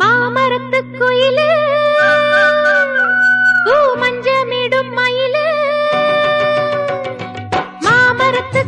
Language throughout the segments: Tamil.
மாமரத்து குயிலு பூ மஞ்சமிடும் மயிலு. மாமரத்து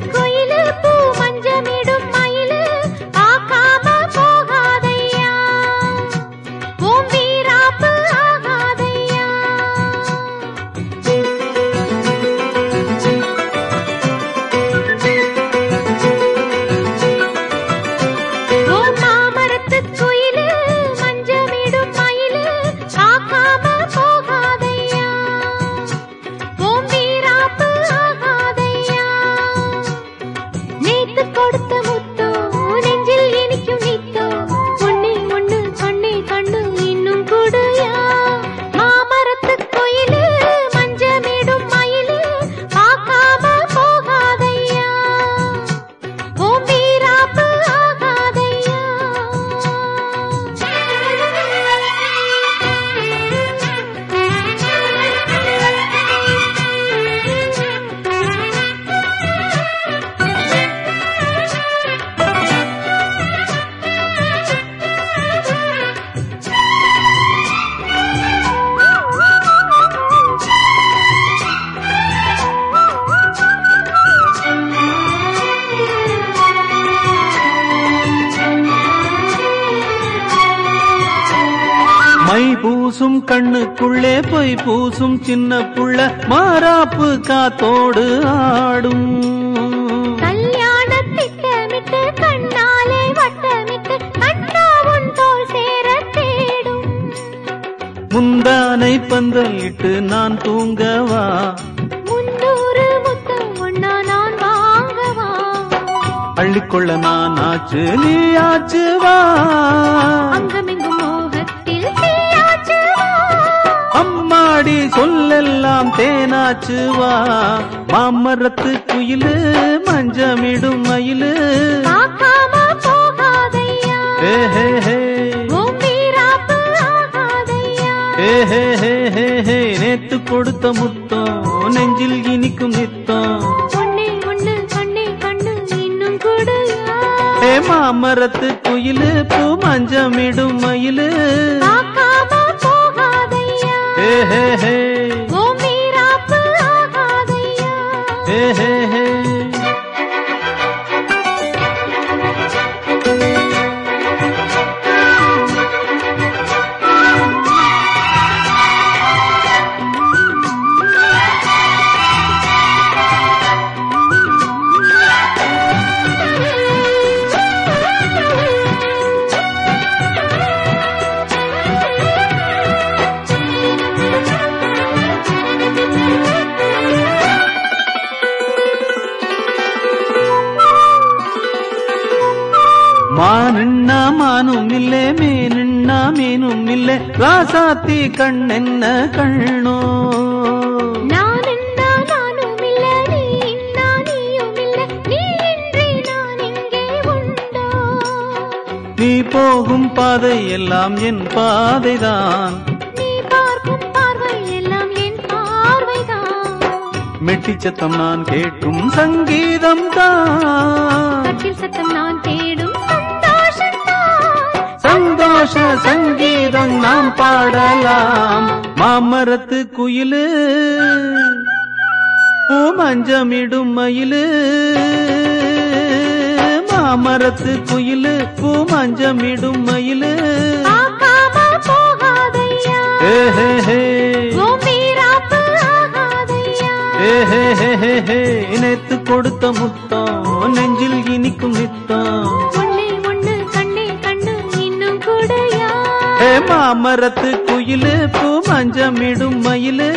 பூசும் கண்ணுக்குள்ளே பொய் பூசும் சின்ன புள்ள மாறாப்பு காத்தோடு ஆடும். முந்தானை பந்தலிட்டு நான் தூங்கவா? முன்னூறு முத்தம் ஒன்னா நான் வாங்கவா? அள்ளிக்கொள்ள நான் ஆச்சு நீ ஆச்சு வா அங்கமெங்கும் சொல்லெல்லாம் தேனாச்சு வா. மாமரத்து குயிலு மஞ்சமிடும் மயிலு. ஹே ஹே ஹே. நேத்து கொடுத்த முத்தம் நெஞ்சில் இனிக்கும் நித்தம். ஹே மாமரத்து குயிலு பூ மஞ்சமிடும் மயிலு. ஹே ஹே ஹே. மானுண்ணா மானும் இல்லே மீனுண்ணா மீனும் இல்லே. ராசாத்தி கண்ணென்ன கண்ணோ? நீ போகும் பாதை எல்லாம் என் பாதைதான். நீ பார்க்கும் பார்வை எல்லாம் என் பார்வைதான். மெட்டிச்சத்தம் நான் கேட்கும் சங்கீதம் தான் நாம் பாடலாம். மாமரத்து குயிலு பூ மஞ்சமிடும் மயிலு. மாமரத்து குயிலு பூ மஞ்சமிடும் மயிலு நேத்து கொடுத்த முத்தம் நெஞ்சில் இனிக்கும் நித்தம். ஹே மாமரத்து குயிலு பூ மஞ்சமிடும் மயிலு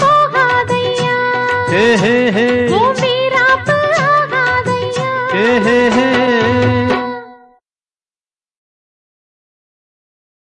போகாதையா? ஹே ஹே ஹே ஹே ஹே.